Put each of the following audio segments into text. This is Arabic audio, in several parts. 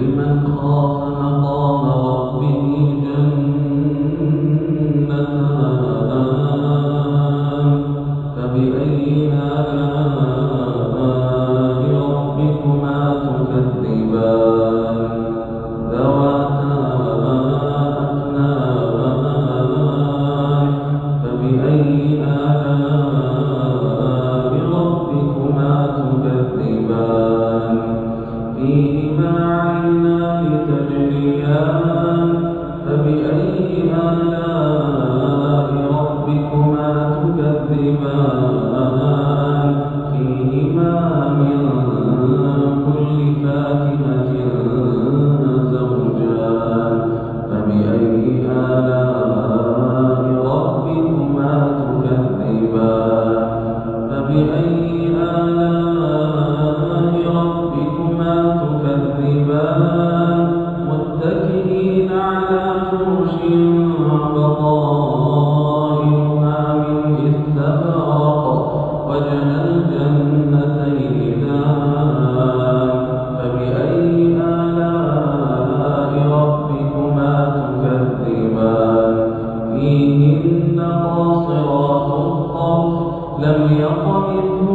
لمن خاف. لم يقم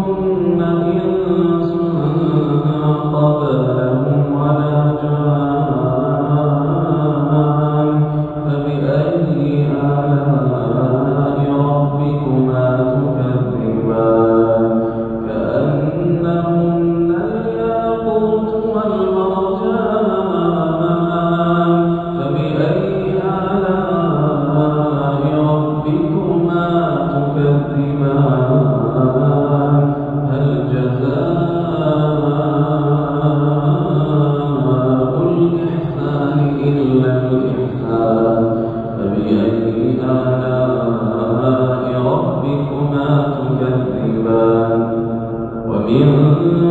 إن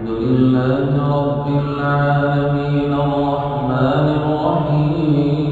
لله رب العالمين الرحمن الرحيم.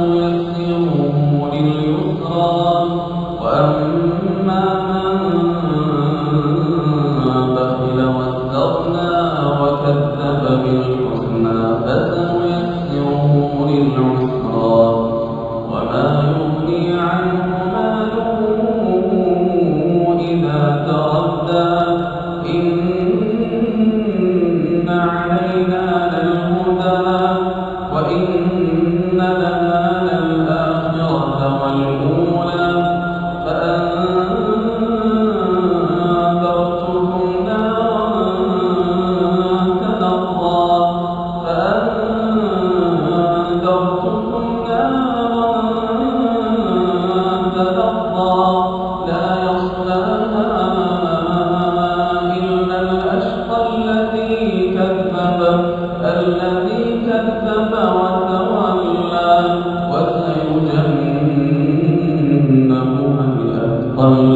con